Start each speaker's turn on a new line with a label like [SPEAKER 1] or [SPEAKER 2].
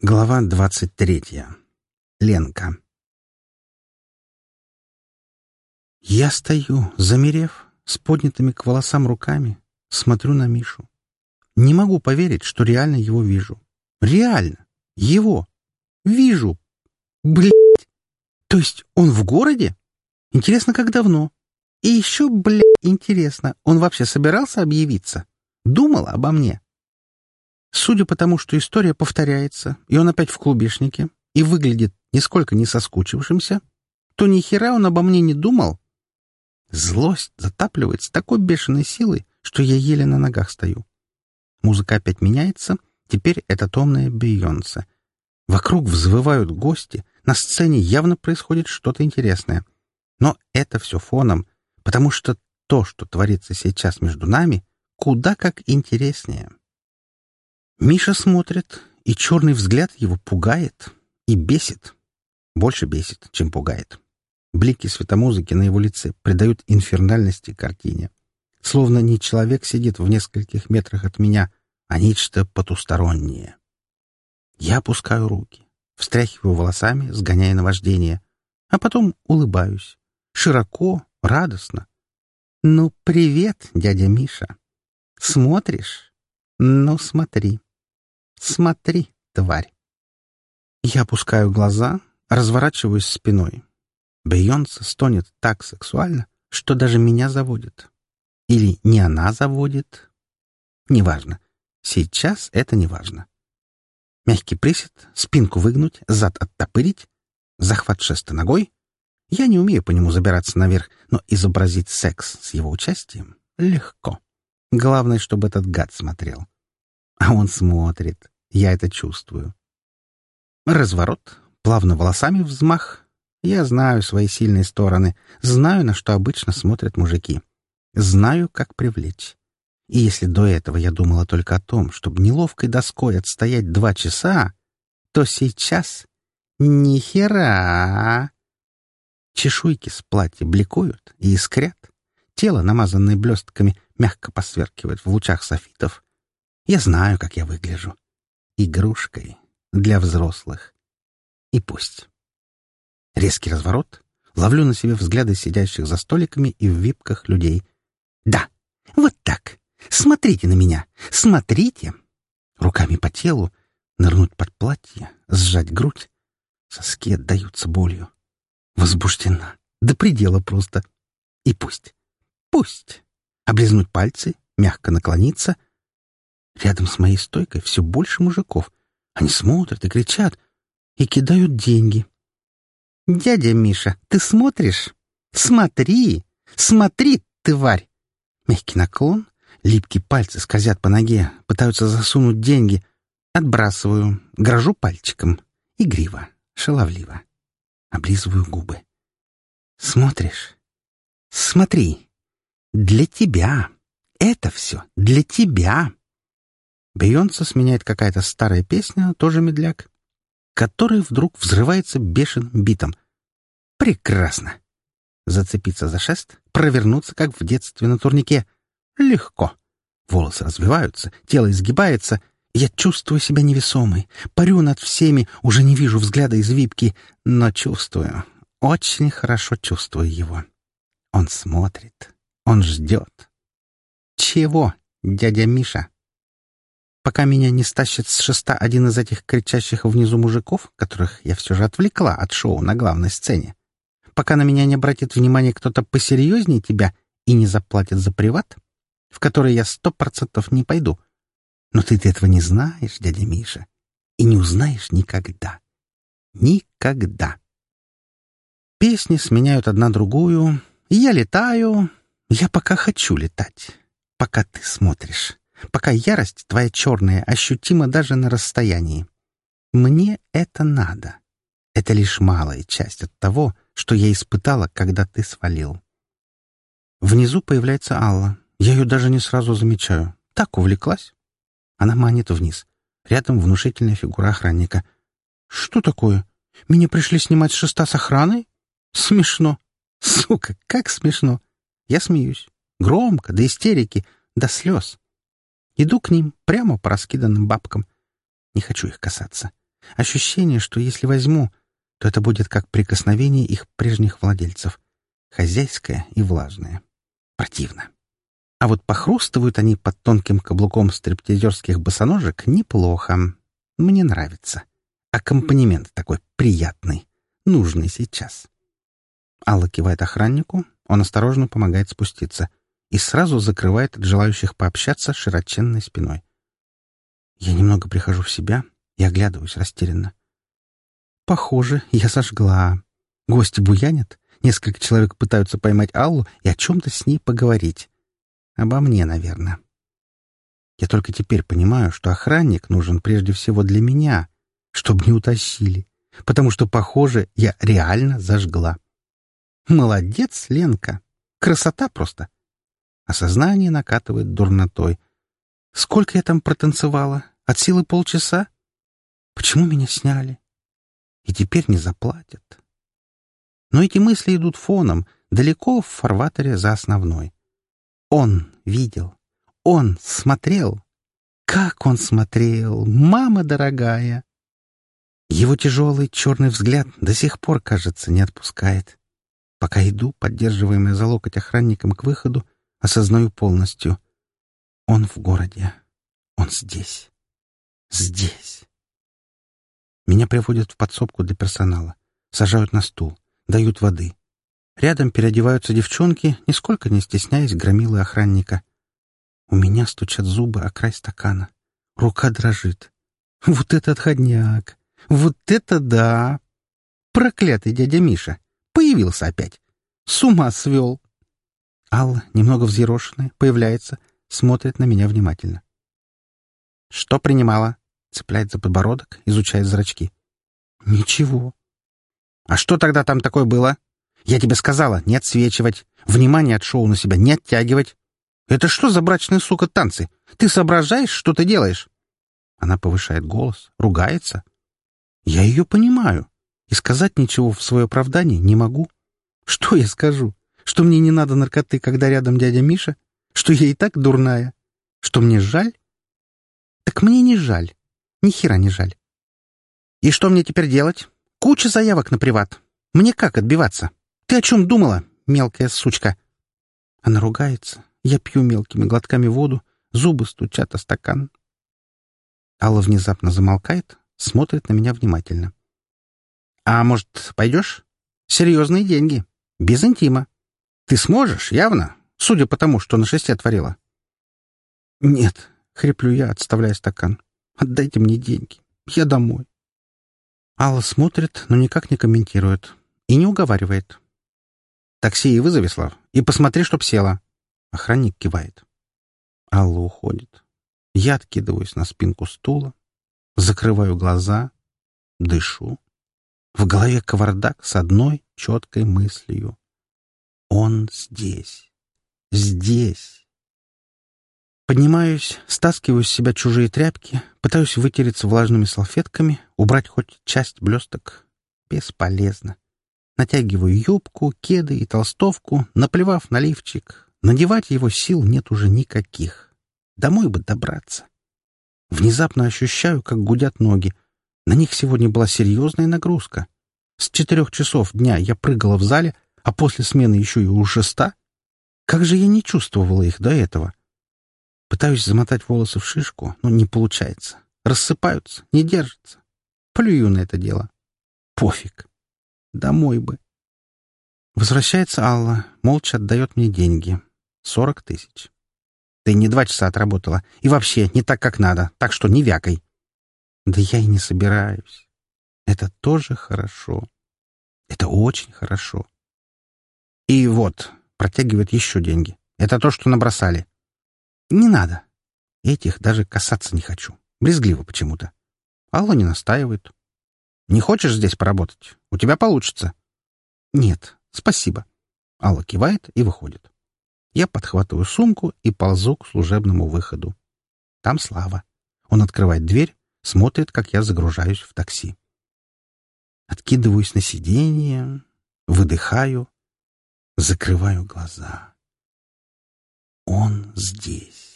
[SPEAKER 1] Глава двадцать третья. Ленка. Я стою, замерев, с поднятыми к волосам руками, смотрю на Мишу. Не могу поверить, что реально его вижу. Реально. Его. Вижу. Блять. То есть он в городе? Интересно, как давно? И еще, блядь, интересно, он вообще собирался объявиться? Думал обо мне? Судя по тому, что история повторяется, и он опять в клубешнике, и выглядит нисколько не соскучившимся, то ни хера он обо мне не думал. Злость затапливает с такой бешеной силой, что я еле на ногах стою. Музыка опять меняется, теперь это томная Бейонсе. Вокруг взвывают гости, на сцене явно происходит что-то интересное. Но это все фоном, потому что то, что творится сейчас между нами, куда как интереснее. Миша смотрит, и черный взгляд его пугает и бесит. Больше бесит, чем пугает. Блики светомузыки на его лице придают инфернальности картине. Словно не человек сидит в нескольких метрах от меня, а нечто потустороннее. Я опускаю руки, встряхиваю волосами, сгоняя наваждение, а потом улыбаюсь. Широко, радостно. «Ну, привет, дядя Миша. Смотришь? Ну, смотри». Смотри, тварь. Я опускаю глаза, разворачиваюсь спиной. Бейонсе стонет так сексуально, что даже меня заводит. Или не она заводит. Неважно. Сейчас это неважно. Мягкий присед, спинку выгнуть, зад оттопырить, захват шеста ногой. Я не умею по нему забираться наверх, но изобразить секс с его участием легко. Главное, чтобы этот гад смотрел. А он смотрит. Я это чувствую. Разворот, плавно волосами взмах. Я знаю свои сильные стороны, знаю, на что обычно смотрят мужики. Знаю, как привлечь. И если до этого я думала только о том, чтобы неловкой доской отстоять два часа, то сейчас ни хера. Чешуйки с платья бликуют и искрят. Тело, намазанное блестками, мягко посверкивает в лучах софитов. Я знаю, как я выгляжу. Игрушкой для взрослых. И пусть. Резкий разворот. Ловлю на себе взгляды сидящих за столиками и в випках людей. Да, вот так. Смотрите на меня. Смотрите. Руками по телу. Нырнуть под платье. Сжать грудь. Соски отдаются болью. Возбуждена. До предела просто. И пусть. Пусть. Облизнуть пальцы. Мягко наклониться — Рядом с моей стойкой все больше мужиков. Они смотрят и кричат, и кидают деньги. «Дядя Миша, ты смотришь? Смотри! Смотри, тварь!» Мягкий наклон, липкие пальцы скользят по ноге, пытаются засунуть деньги. Отбрасываю, грожу пальчиком. Игриво, шаловливо. Облизываю губы. «Смотришь? Смотри! Для тебя! Это все для тебя!» Бейонса сменяет какая-то старая песня, тоже медляк, который вдруг взрывается бешеным битом. Прекрасно! Зацепиться за шест, провернуться, как в детстве на турнике. Легко. Волосы развиваются, тело изгибается. Я чувствую себя невесомой, парю над всеми, уже не вижу взгляда из випки, но чувствую, очень хорошо чувствую его. Он смотрит, он ждет. Чего, дядя Миша? Пока меня не стащит с шеста один из этих кричащих внизу мужиков, которых я все же отвлекла от шоу на главной сцене, пока на меня не обратит внимание кто-то посерьезнее тебя и не заплатит за приват, в который я сто процентов не пойду. Но ты-то этого не знаешь, дядя Миша, и не узнаешь никогда. Никогда. Песни сменяют одна другую, я летаю, я пока хочу летать, пока ты смотришь пока ярость твоя черная ощутима даже на расстоянии. Мне это надо. Это лишь малая часть от того, что я испытала, когда ты свалил. Внизу появляется Алла. Я ее даже не сразу замечаю. Так увлеклась. Она манит вниз. Рядом внушительная фигура охранника. «Что такое? Меня пришли снимать с шеста с охраной? Смешно. Сука, как смешно. Я смеюсь. Громко, до истерики, до слез. Иду к ним, прямо по раскиданным бабкам. Не хочу их касаться. Ощущение, что если возьму, то это будет как прикосновение их прежних владельцев. Хозяйское и влажное. Противно. А вот похрустывают они под тонким каблуком стриптизерских босоножек неплохо. Мне нравится. Аккомпанемент такой приятный, нужный сейчас. Алла кивает охраннику, он осторожно помогает спуститься и сразу закрывает от желающих пообщаться широченной спиной. Я немного прихожу в себя и оглядываюсь растерянно. Похоже, я сожгла. Гости буянят, несколько человек пытаются поймать Аллу и о чем-то с ней поговорить. Обо мне, наверное. Я только теперь понимаю, что охранник нужен прежде всего для меня, чтобы не утащили, потому что, похоже, я реально зажгла. Молодец, Ленка. Красота просто. Осознание накатывает дурнотой. Сколько я там протанцевала? От силы полчаса? Почему меня сняли? И теперь не заплатят. Но эти мысли идут фоном, далеко в фарватере за основной. Он видел. Он смотрел. Как он смотрел, мама дорогая! Его тяжелый черный взгляд до сих пор, кажется, не отпускает. Пока иду, поддерживаемая за локоть охранником к выходу, осознаю полностью. Он в городе. Он здесь. Здесь. Меня приводят в подсобку для персонала. Сажают на стул. Дают воды. Рядом переодеваются девчонки, нисколько не стесняясь громилы охранника. У меня стучат зубы о край стакана. Рука дрожит. Вот это отходняк! Вот это да! Проклятый дядя Миша! Появился опять. С ума свел. Алла, немного взъерошенная, появляется, смотрит на меня внимательно. «Что принимала?» — цепляет за подбородок, изучает зрачки. «Ничего». «А что тогда там такое было? Я тебе сказала, не отсвечивать, внимание от шоу на себя не оттягивать. Это что за брачные, сука, танцы? Ты соображаешь, что ты делаешь?» Она повышает голос, ругается. «Я ее понимаю и сказать ничего в свое оправдание не могу. Что я скажу? Что мне не надо наркоты, когда рядом дядя Миша? Что я и так дурная? Что мне жаль? Так мне не жаль. Ни хера не жаль. И что мне теперь делать? Куча заявок на приват. Мне как отбиваться? Ты о чем думала, мелкая сучка? Она ругается. Я пью мелкими глотками воду, зубы стучат о стакан. Алла внезапно замолкает, смотрит на меня внимательно. «А может, пойдешь? Серьезные деньги. Без интима. Ты сможешь, явно, судя по тому, что на шесте творила?» «Нет», — хриплю я, отставляя стакан. «Отдайте мне деньги. Я домой». Алла смотрит, но никак не комментирует. И не уговаривает. «Такси и вызови, Слав, и посмотри, чтоб села». Охранник кивает. Алла уходит. Я откидываюсь на спинку стула, закрываю глаза, дышу. В голове кавардак с одной четкой мыслью. Он здесь. Здесь. Поднимаюсь, стаскиваю с себя чужие тряпки, пытаюсь вытереться влажными салфетками, убрать хоть часть блесток. Бесполезно. Натягиваю юбку, кеды и толстовку, наплевав на лифчик. Надевать его сил нет уже никаких. Домой бы добраться. Внезапно ощущаю, как гудят ноги — на них сегодня была серьезная нагрузка. С четырех часов дня я прыгала в зале, а после смены еще и у шеста. Как же я не чувствовала их до этого? Пытаюсь замотать волосы в шишку, но не получается. Рассыпаются, не держатся. Плюю на это дело. Пофиг. Домой бы. Возвращается Алла, молча отдает мне деньги. Сорок тысяч. Ты не два часа отработала. И вообще не так, как надо, так что не вякай. Да я и не собираюсь. Это тоже хорошо. Это очень хорошо. И вот, протягивает еще деньги. Это то, что набросали. Не надо. Этих даже касаться не хочу. Брезгливо почему-то. Алла не настаивает. Не хочешь здесь поработать? У тебя получится. Нет, спасибо. Алла кивает и выходит. Я подхватываю сумку и ползу к служебному выходу. Там Слава. Он открывает дверь, смотрит, как я загружаюсь в такси. Откидываюсь на сиденье, выдыхаю, закрываю глаза. Он здесь.